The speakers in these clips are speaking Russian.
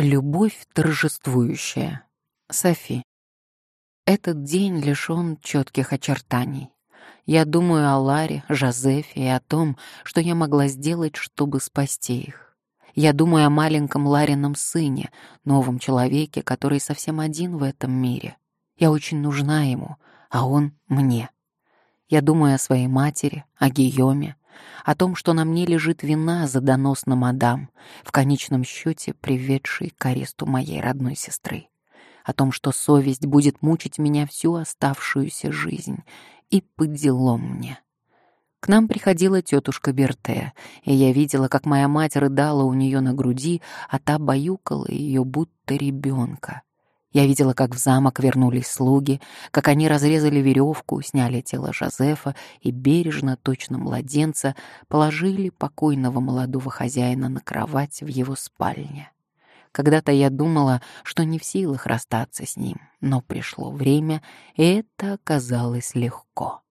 Любовь торжествующая. Софи. Этот день лишён четких очертаний. Я думаю о Ларе, Жозефе и о том, что я могла сделать, чтобы спасти их. Я думаю о маленьком Ларином сыне, новом человеке, который совсем один в этом мире. Я очень нужна ему, а он мне. Я думаю о своей матери, о Гийоме, о том, что на мне лежит вина за донос на мадам, в конечном счете приведший к аресту моей родной сестры, о том, что совесть будет мучить меня всю оставшуюся жизнь, и по делам мне. К нам приходила тетушка Берте, и я видела, как моя мать рыдала у нее на груди, а та баюкала ее будто ребенка. Я видела, как в замок вернулись слуги, как они разрезали веревку, сняли тело Жозефа и бережно, точно младенца, положили покойного молодого хозяина на кровать в его спальне. Когда-то я думала, что не в силах расстаться с ним, но пришло время, и это оказалось легко.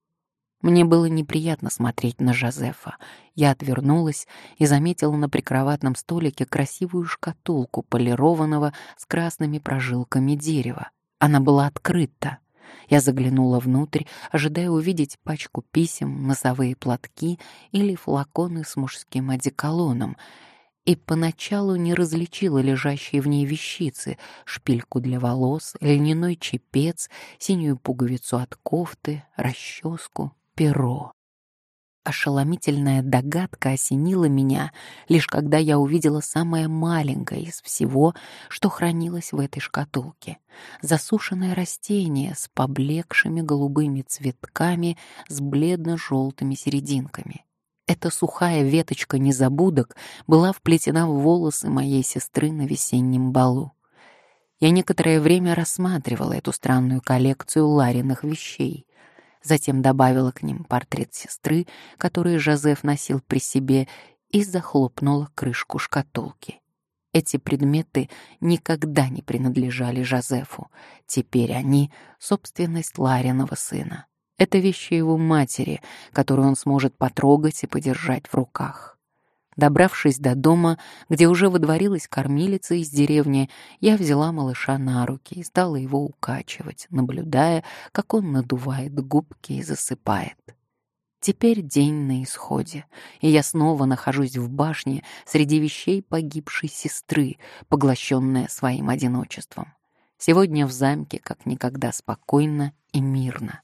Мне было неприятно смотреть на Жозефа. Я отвернулась и заметила на прикроватном столике красивую шкатулку полированного с красными прожилками дерева. Она была открыта. Я заглянула внутрь, ожидая увидеть пачку писем, носовые платки или флаконы с мужским одеколоном, и поначалу не различила лежащие в ней вещицы — шпильку для волос, льняной чепец, синюю пуговицу от кофты, расческу, перо. Ошеломительная догадка осенила меня, лишь когда я увидела самое маленькое из всего, что хранилось в этой шкатулке. Засушенное растение с поблекшими голубыми цветками с бледно-желтыми серединками. Эта сухая веточка незабудок была вплетена в волосы моей сестры на весеннем балу. Я некоторое время рассматривала эту странную коллекцию Лариных вещей затем добавила к ним портрет сестры, который Жозеф носил при себе, и захлопнула крышку шкатулки. Эти предметы никогда не принадлежали Жозефу. Теперь они — собственность Лариного сына. Это вещи его матери, которую он сможет потрогать и подержать в руках. Добравшись до дома, где уже выдворилась кормилица из деревни, я взяла малыша на руки и стала его укачивать, наблюдая, как он надувает губки и засыпает. Теперь день на исходе, и я снова нахожусь в башне среди вещей погибшей сестры, поглощенная своим одиночеством. Сегодня в замке как никогда спокойно и мирно.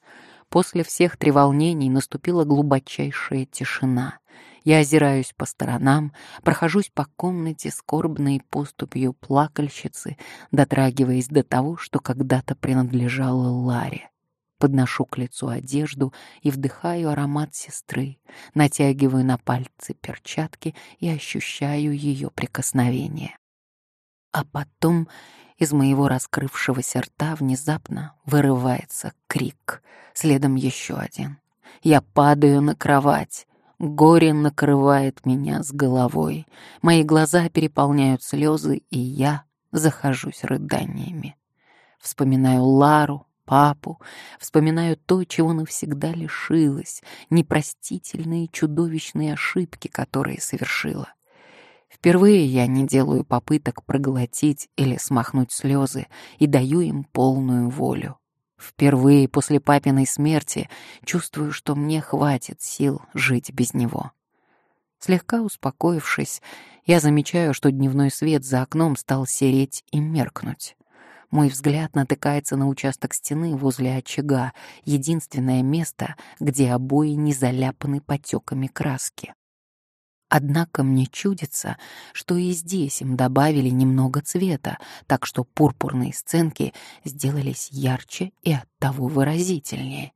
После всех треволнений наступила глубочайшая тишина — я озираюсь по сторонам, прохожусь по комнате скорбной поступью плакальщицы, дотрагиваясь до того, что когда-то принадлежало Ларе. Подношу к лицу одежду и вдыхаю аромат сестры, натягиваю на пальцы перчатки и ощущаю ее прикосновение. А потом из моего раскрывшегося рта внезапно вырывается крик, следом еще один. Я падаю на кровать, Горе накрывает меня с головой. Мои глаза переполняют слезы, и я захожусь рыданиями. Вспоминаю Лару, папу, вспоминаю то, чего навсегда лишилась, непростительные чудовищные ошибки, которые совершила. Впервые я не делаю попыток проглотить или смахнуть слезы и даю им полную волю. Впервые после папиной смерти чувствую, что мне хватит сил жить без него. Слегка успокоившись, я замечаю, что дневной свет за окном стал сереть и меркнуть. Мой взгляд натыкается на участок стены возле очага, единственное место, где обои не заляпаны потеками краски. Однако мне чудится, что и здесь им добавили немного цвета, так что пурпурные сценки сделались ярче и оттого выразительнее.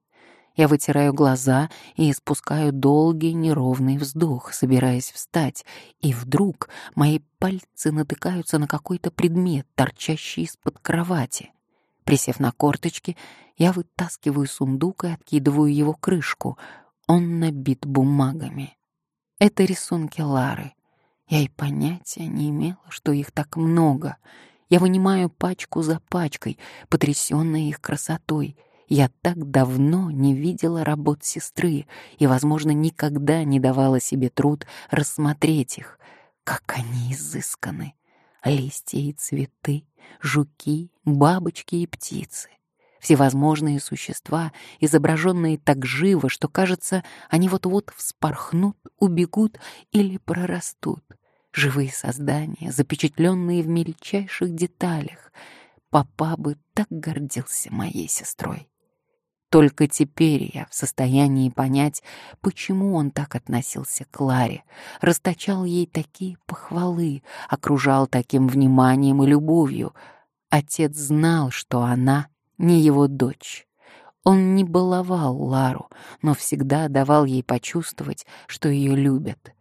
Я вытираю глаза и испускаю долгий неровный вздох, собираясь встать, и вдруг мои пальцы натыкаются на какой-то предмет, торчащий из-под кровати. Присев на корточки, я вытаскиваю сундук и откидываю его крышку. Он набит бумагами. Это рисунки Лары. Я и понятия не имела, что их так много. Я вынимаю пачку за пачкой, потрясённая их красотой. Я так давно не видела работ сестры и, возможно, никогда не давала себе труд рассмотреть их. Как они изысканы! Листья и цветы, жуки, бабочки и птицы. Всевозможные существа, изображенные так живо, что, кажется, они вот-вот вспорхнут, убегут или прорастут. Живые создания, запечатленные в мельчайших деталях. Папа бы так гордился моей сестрой. Только теперь я в состоянии понять, почему он так относился к Ларе, расточал ей такие похвалы, окружал таким вниманием и любовью. Отец знал, что она не его дочь. Он не баловал Лару, но всегда давал ей почувствовать, что ее любят.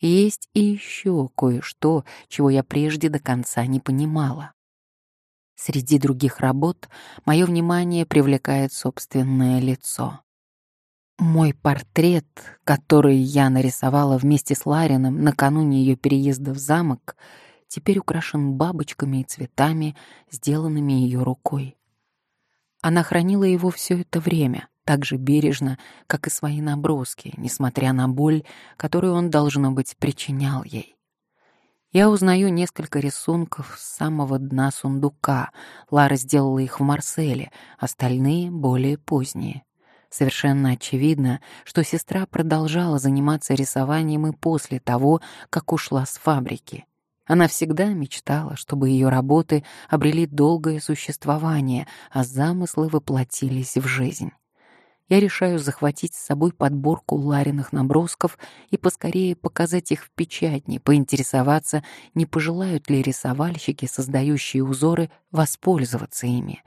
Есть и еще кое-что, чего я прежде до конца не понимала. Среди других работ мое внимание привлекает собственное лицо. Мой портрет, который я нарисовала вместе с Ларином накануне ее переезда в замок, теперь украшен бабочками и цветами, сделанными ее рукой. Она хранила его все это время, так же бережно, как и свои наброски, несмотря на боль, которую он, должно быть, причинял ей. Я узнаю несколько рисунков с самого дна сундука. Лара сделала их в Марселе, остальные — более поздние. Совершенно очевидно, что сестра продолжала заниматься рисованием и после того, как ушла с фабрики. Она всегда мечтала, чтобы ее работы обрели долгое существование, а замыслы воплотились в жизнь я решаю захватить с собой подборку Лариных набросков и поскорее показать их в печатне, поинтересоваться, не пожелают ли рисовальщики, создающие узоры, воспользоваться ими.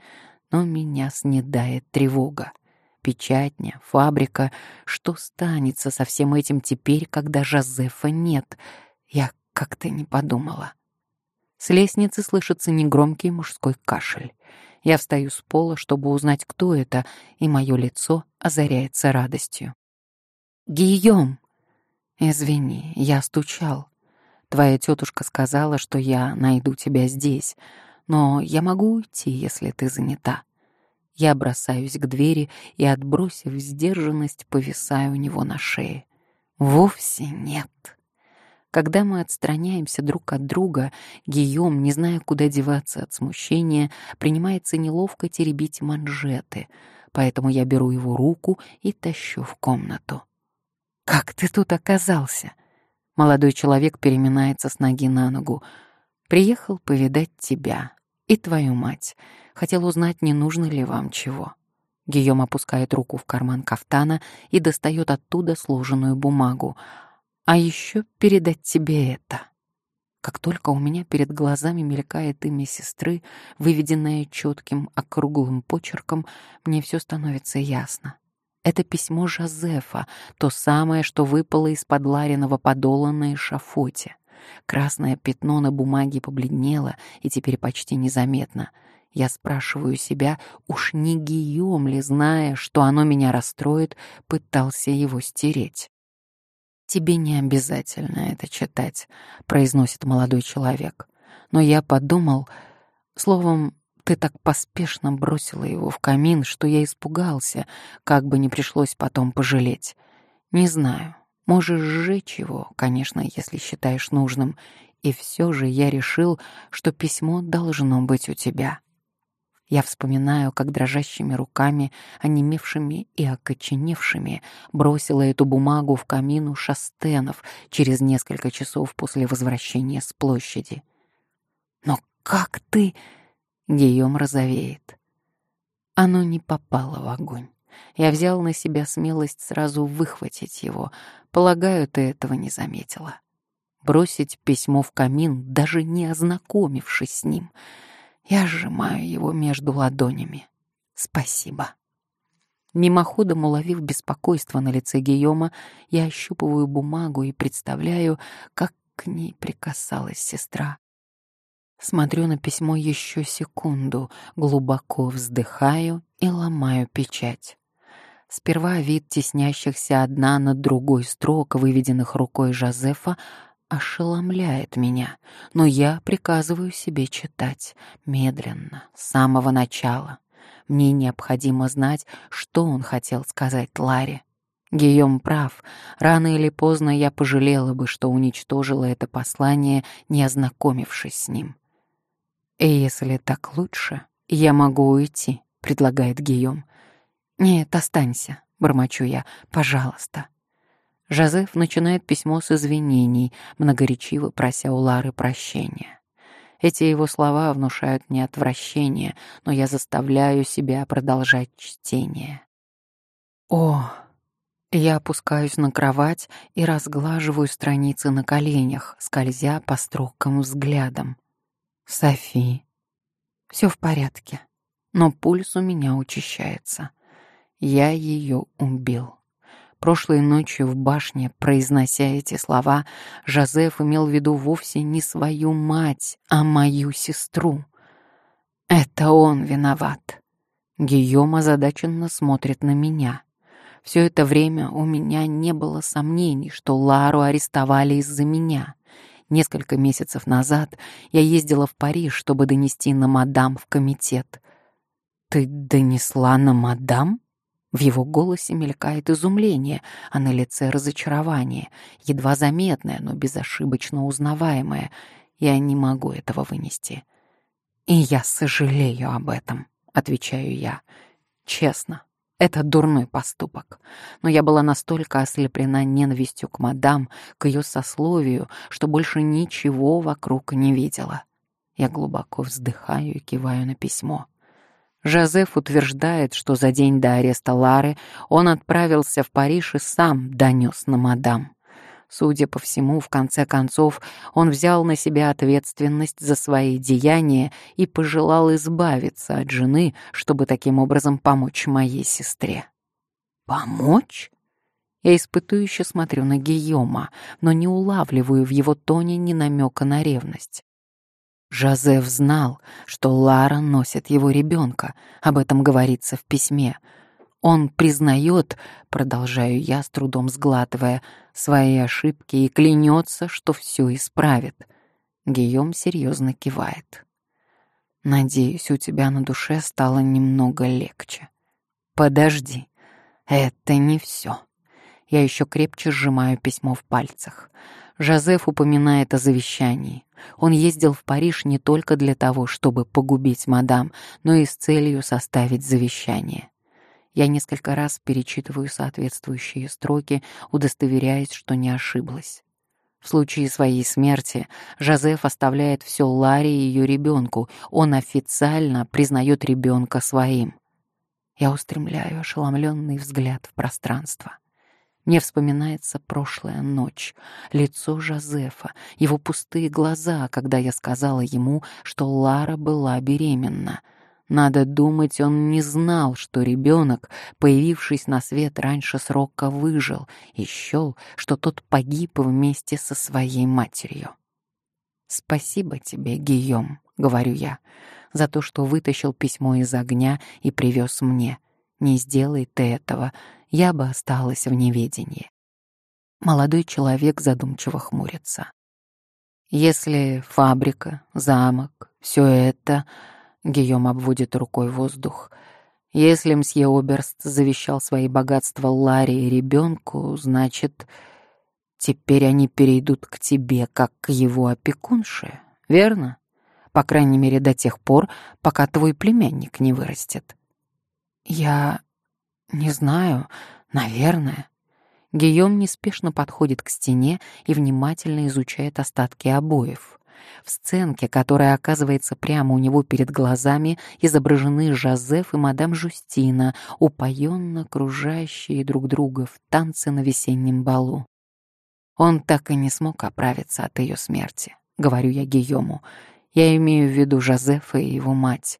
Но меня снедает тревога. Печатня, фабрика. Что станется со всем этим теперь, когда Жозефа нет? Я как-то не подумала. С лестницы слышится негромкий мужской кашель. Я встаю с пола, чтобы узнать, кто это, и мое лицо озаряется радостью. «Гийом!» «Извини, я стучал. Твоя тетушка сказала, что я найду тебя здесь, но я могу уйти, если ты занята». Я бросаюсь к двери и, отбросив сдержанность, повисаю у него на шее. «Вовсе нет». Когда мы отстраняемся друг от друга, Гийом, не зная, куда деваться от смущения, принимается неловко теребить манжеты, поэтому я беру его руку и тащу в комнату. «Как ты тут оказался?» Молодой человек переминается с ноги на ногу. «Приехал повидать тебя и твою мать. Хотел узнать, не нужно ли вам чего». Гийом опускает руку в карман кафтана и достает оттуда сложенную бумагу — а еще передать тебе это. Как только у меня перед глазами мелькает имя сестры, выведенное четким округлым почерком, мне все становится ясно. Это письмо Жозефа, то самое, что выпало из-под Лариного подола на эшафоте. Красное пятно на бумаге побледнело и теперь почти незаметно. Я спрашиваю себя, уж не Гийом ли, зная, что оно меня расстроит, пытался его стереть. «Тебе не обязательно это читать», — произносит молодой человек. Но я подумал, словом, ты так поспешно бросила его в камин, что я испугался, как бы не пришлось потом пожалеть. Не знаю, можешь сжечь его, конечно, если считаешь нужным, и все же я решил, что письмо должно быть у тебя. Я вспоминаю, как дрожащими руками, онемевшими и окоченевшими, бросила эту бумагу в камину шастенов через несколько часов после возвращения с площади. «Но как ты...» — Гийом розовеет. Оно не попало в огонь. Я взял на себя смелость сразу выхватить его. Полагаю, ты этого не заметила. Бросить письмо в камин, даже не ознакомившись с ним — я сжимаю его между ладонями. Спасибо. Мимоходом уловив беспокойство на лице Гийома, я ощупываю бумагу и представляю, как к ней прикасалась сестра. Смотрю на письмо еще секунду, глубоко вздыхаю и ломаю печать. Сперва вид теснящихся одна над другой строк, выведенных рукой Жозефа, ошеломляет меня, но я приказываю себе читать медленно, с самого начала. Мне необходимо знать, что он хотел сказать Ларе. Гийом прав. Рано или поздно я пожалела бы, что уничтожила это послание, не ознакомившись с ним. «И если так лучше, я могу уйти», — предлагает Гийом. «Нет, останься», — бормочу я, — «пожалуйста». Жозеф начинает письмо с извинений, многоречиво прося у Лары прощения. Эти его слова внушают мне отвращение, но я заставляю себя продолжать чтение. О, я опускаюсь на кровать и разглаживаю страницы на коленях, скользя по строкам взглядом. Софи. Все в порядке, но пульс у меня учащается. Я ее убил. Прошлой ночью в башне, произнося эти слова, Жозеф имел в виду вовсе не свою мать, а мою сестру. Это он виноват. Гийом озадаченно смотрит на меня. Все это время у меня не было сомнений, что Лару арестовали из-за меня. Несколько месяцев назад я ездила в Париж, чтобы донести на мадам в комитет. «Ты донесла на мадам?» В его голосе мелькает изумление, а на лице разочарование, едва заметное, но безошибочно узнаваемое. Я не могу этого вынести. «И я сожалею об этом», — отвечаю я. «Честно, это дурной поступок. Но я была настолько ослеплена ненавистью к мадам, к ее сословию, что больше ничего вокруг не видела. Я глубоко вздыхаю и киваю на письмо. Жозеф утверждает, что за день до ареста Лары он отправился в Париж и сам донес на мадам. Судя по всему, в конце концов, он взял на себя ответственность за свои деяния и пожелал избавиться от жены, чтобы таким образом помочь моей сестре. «Помочь?» Я испытующе смотрю на Гийома, но не улавливаю в его тоне ни намека на ревность. Жозеф знал, что Лара носит его ребенка, об этом говорится в письме — он признает, продолжаю я, с трудом сглатывая, свои ошибки и клянется, что все исправит. Гийом серьезно кивает. Надеюсь, у тебя на душе стало немного легче. Подожди, это не все. Я еще крепче сжимаю письмо в пальцах. Жозеф упоминает о завещании. Он ездил в Париж не только для того, чтобы погубить мадам, но и с целью составить завещание. Я несколько раз перечитываю соответствующие строки, удостоверяясь, что не ошиблась. В случае своей смерти Жозеф оставляет все Ларе и ее ребенку. Он официально признает ребенка своим. Я устремляю ошеломленный взгляд в пространство. Мне вспоминается прошлая ночь, лицо Жозефа, его пустые глаза, когда я сказала ему, что Лара была беременна — надо думать, он не знал, что ребенок, появившись на свет раньше срока, выжил и счел, что тот погиб вместе со своей матерью. «Спасибо тебе, Гийом», — говорю я, — «за то, что вытащил письмо из огня и привез мне. Не сделай ты этого, я бы осталась в неведении». Молодой человек задумчиво хмурится. «Если фабрика, замок, все это...» Гийом обводит рукой воздух. Если мсье Оберст завещал свои богатства Ларе и ребенку, значит, теперь они перейдут к тебе, как к его опекунше, верно? По крайней мере, до тех пор, пока твой племянник не вырастет. Я не знаю, наверное. Гийом неспешно подходит к стене и внимательно изучает остатки обоев. В сценке, которая оказывается прямо у него перед глазами, изображены Жозеф и мадам Жустина, упоенно окружающие друг друга в танце на весеннем балу. Он так и не смог оправиться от ее смерти, говорю я Гийому. Я имею в виду Жозефа и его мать.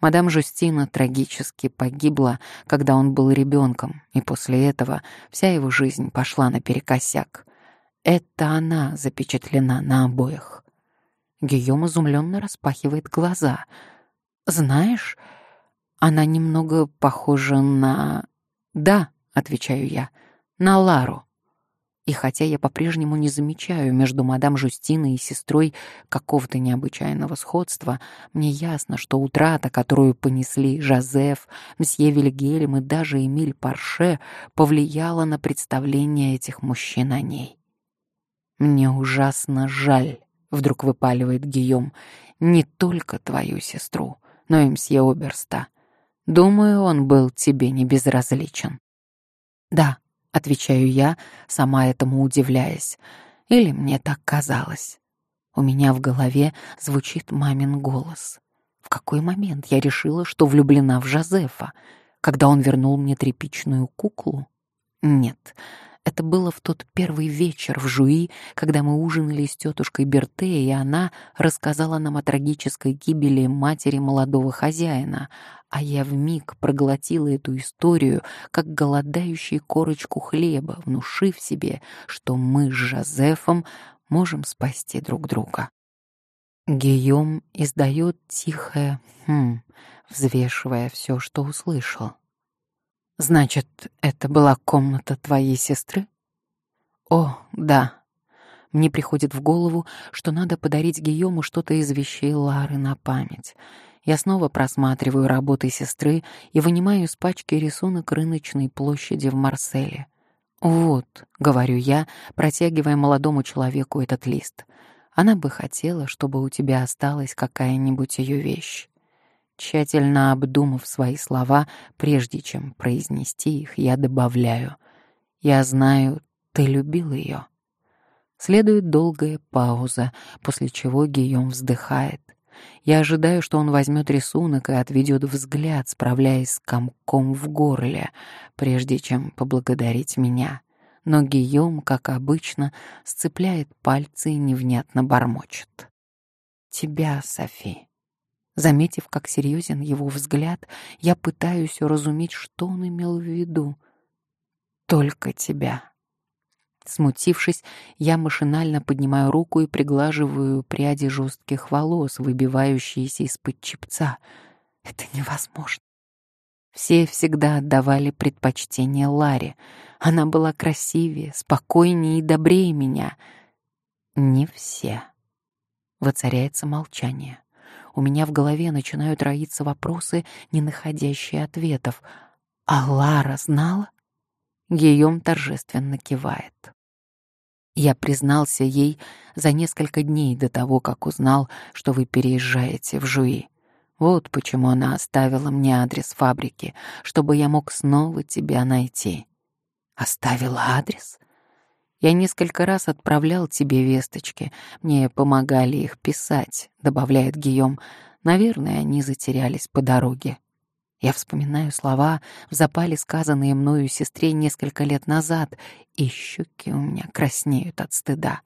Мадам Жустина трагически погибла, когда он был ребенком, и после этого вся его жизнь пошла наперекосяк. Это она запечатлена на обоях. Гийом изумленно распахивает глаза. «Знаешь, она немного похожа на...» «Да», — отвечаю я, — «на Лару». И хотя я по-прежнему не замечаю между мадам Жустиной и сестрой какого-то необычайного сходства, мне ясно, что утрата, которую понесли Жозеф, мсье Вильгельм и даже Эмиль Парше, повлияла на представление этих мужчин о ней. «Мне ужасно жаль», — вдруг выпаливает Гийом, — «не только твою сестру, но и мсье Оберста. Думаю, он был тебе не безразличен». «Да», Отвечаю я, сама этому удивляясь. Или мне так казалось. У меня в голове звучит мамин голос. В какой момент я решила, что влюблена в Жозефа? Когда он вернул мне тряпичную куклу? Нет, это было в тот первый вечер в Жуи, когда мы ужинали с тетушкой Берте, и она рассказала нам о трагической гибели матери молодого хозяина, а я вмиг проглотила эту историю, как голодающий корочку хлеба, внушив себе, что мы с Жозефом можем спасти друг друга. Гийом издает тихое «хм», взвешивая все, что услышал. Значит, это была комната твоей сестры? О, да. Мне приходит в голову, что надо подарить Гийому что-то из вещей Лары на память. Я снова просматриваю работы сестры и вынимаю из пачки рисунок рыночной площади в Марселе. «Вот», — говорю я, протягивая молодому человеку этот лист, — «она бы хотела, чтобы у тебя осталась какая-нибудь ее вещь». Тщательно обдумав свои слова, прежде чем произнести их, я добавляю «Я знаю, ты любил ее». Следует долгая пауза, после чего Гийом вздыхает. Я ожидаю, что он возьмет рисунок и отведет взгляд, справляясь с комком в горле, прежде чем поблагодарить меня. Но Гийом, как обычно, сцепляет пальцы и невнятно бормочет. «Тебя, Софи». Заметив, как серьезен его взгляд, я пытаюсь уразуметь, что он имел в виду. «Только тебя». Смутившись, я машинально поднимаю руку и приглаживаю пряди жестких волос, выбивающиеся из-под чепца. Это невозможно. Все всегда отдавали предпочтение Ларе. Она была красивее, спокойнее и добрее меня. Не все. Воцаряется молчание. У меня в голове начинают роиться вопросы, не находящие ответов. А Лара знала? Гийом торжественно кивает. Я признался ей за несколько дней до того, как узнал, что вы переезжаете в Жуи. Вот почему она оставила мне адрес фабрики, чтобы я мог снова тебя найти. Оставила адрес? Я несколько раз отправлял тебе весточки, мне помогали их писать, добавляет Гийом. Наверное, они затерялись по дороге. Я вспоминаю слова, в запале сказанные мною сестре несколько лет назад, и щеки у меня краснеют от стыда.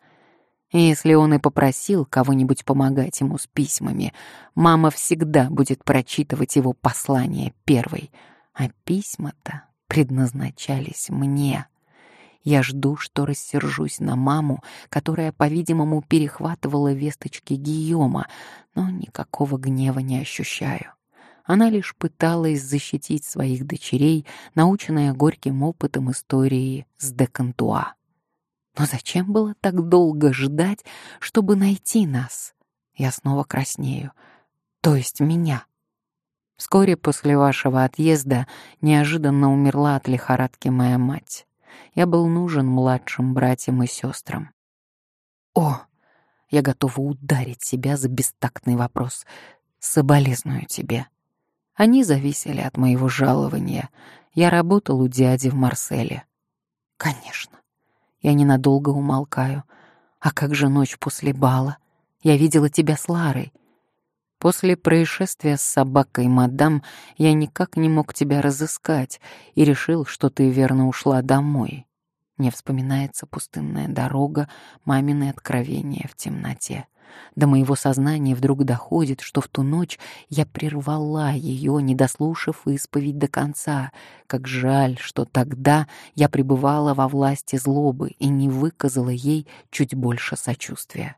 Если он и попросил кого-нибудь помогать ему с письмами, мама всегда будет прочитывать его послание первой, а письма-то предназначались мне. Я жду, что рассержусь на маму, которая, по-видимому, перехватывала весточки Гийома, но никакого гнева не ощущаю. Она лишь пыталась защитить своих дочерей, наученная горьким опытом истории с Декантуа. Но зачем было так долго ждать, чтобы найти нас? Я снова краснею. То есть меня. Вскоре после вашего отъезда неожиданно умерла от лихорадки моя мать. Я был нужен младшим братьям и сестрам. О, я готова ударить себя за бестактный вопрос. Соболезную тебе. Они зависели от моего жалования. Я работал у дяди в Марселе. Конечно. Я ненадолго умолкаю. А как же ночь после бала? Я видела тебя с Ларой. После происшествия с собакой мадам я никак не мог тебя разыскать и решил, что ты верно ушла домой. Мне вспоминается пустынная дорога, мамины откровения в темноте. До моего сознания вдруг доходит, что в ту ночь я прервала ее, не дослушав исповедь до конца. Как жаль, что тогда я пребывала во власти злобы и не выказала ей чуть больше сочувствия.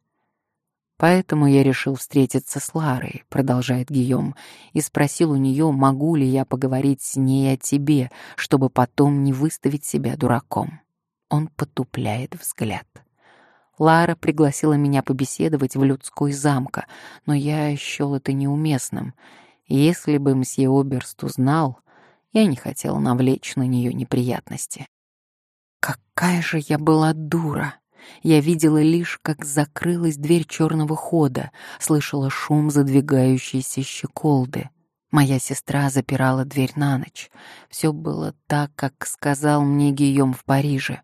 Поэтому я решил встретиться с Ларой, продолжает Гийом, и спросил у нее, могу ли я поговорить с ней о тебе, чтобы потом не выставить себя дураком. Он потупляет взгляд. Лара пригласила меня побеседовать в людской замка, но я счел это неуместным. Если бы мсье Оберст узнал, я не хотел навлечь на нее неприятности. Какая же я была дура! Я видела лишь, как закрылась дверь черного хода, слышала шум задвигающейся щеколды. Моя сестра запирала дверь на ночь. Все было так, как сказал мне Гийом в Париже.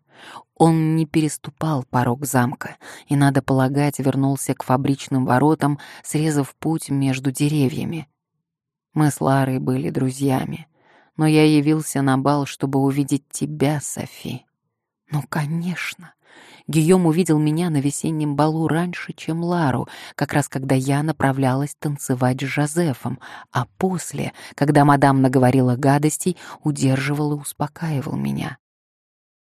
Он не переступал порог замка и, надо полагать, вернулся к фабричным воротам, срезав путь между деревьями. Мы с Ларой были друзьями, но я явился на бал, чтобы увидеть тебя, Софи. Ну, конечно. Гийом увидел меня на весеннем балу раньше, чем Лару, как раз когда я направлялась танцевать с Жозефом, а после, когда мадам наговорила гадостей, удерживал и успокаивал меня.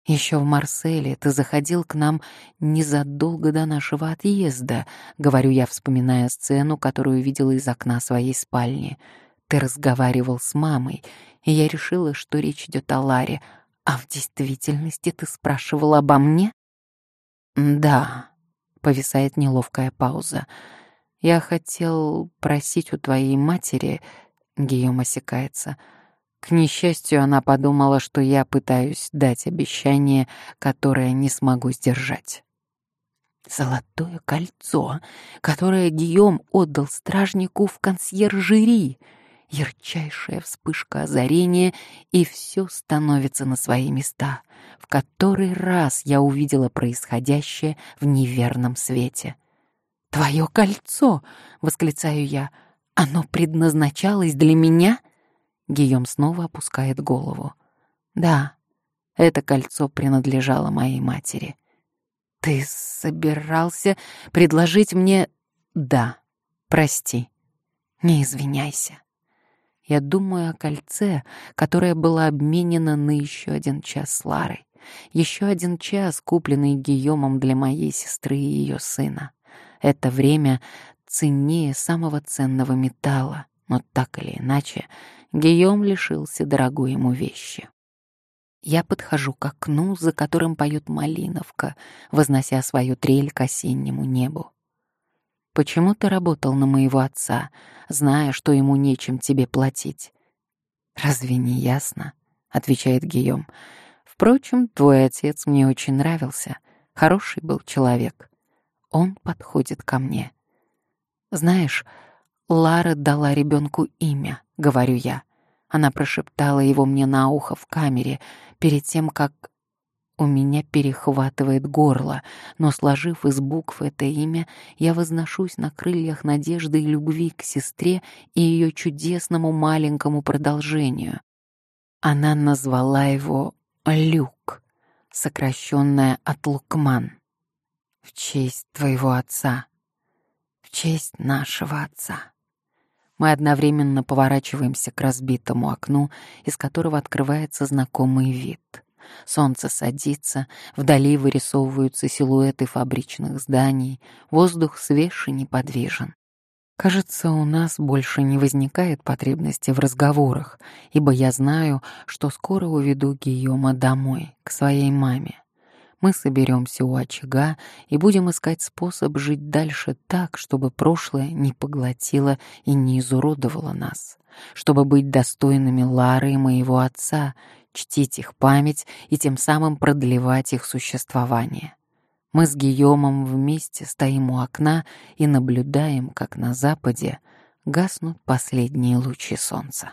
Еще в Марселе ты заходил к нам незадолго до нашего отъезда, говорю я, вспоминая сцену, которую видела из окна своей спальни. Ты разговаривал с мамой, и я решила, что речь идет о Ларе, а в действительности ты спрашивал обо мне? Да, повисает неловкая пауза. Я хотел просить у твоей матери, Гийом осекается, — к несчастью, она подумала, что я пытаюсь дать обещание, которое не смогу сдержать. Золотое кольцо, которое Гийом отдал стражнику в консьержери. Ярчайшая вспышка озарения, и все становится на свои места. В который раз я увидела происходящее в неверном свете. «Твое кольцо!» — восклицаю я. «Оно предназначалось для меня?» Гийом снова опускает голову. «Да, это кольцо принадлежало моей матери». «Ты собирался предложить мне...» «Да, прости, не извиняйся». Я думаю о кольце, которое было обменено на еще один час с Ларой. Еще один час, купленный Гийомом для моей сестры и ее сына. Это время ценнее самого ценного металла, но так или иначе Гийом лишился дорогой ему вещи. Я подхожу к окну, за которым поет малиновка, вознося свою трель к осеннему небу. «Почему ты работал на моего отца, зная, что ему нечем тебе платить?» «Разве не ясно?» — отвечает Гийом. «Впрочем, твой отец мне очень нравился. Хороший был человек. Он подходит ко мне. Знаешь, Лара дала ребенку имя, говорю я. Она прошептала его мне на ухо в камере, перед тем, как у меня перехватывает горло, но, сложив из букв это имя, я возношусь на крыльях надежды и любви к сестре и ее чудесному маленькому продолжению. Она назвала его Люк, сокращенное от Лукман, в честь твоего отца, в честь нашего отца. Мы одновременно поворачиваемся к разбитому окну, из которого открывается знакомый вид. Солнце садится, вдали вырисовываются силуэты фабричных зданий, воздух свеж и неподвижен. Кажется, у нас больше не возникает потребности в разговорах, ибо я знаю, что скоро уведу Гийома домой, к своей маме мы соберемся у очага и будем искать способ жить дальше так, чтобы прошлое не поглотило и не изуродовало нас, чтобы быть достойными Лары и моего отца, чтить их память и тем самым продлевать их существование. Мы с Гийомом вместе стоим у окна и наблюдаем, как на западе гаснут последние лучи солнца.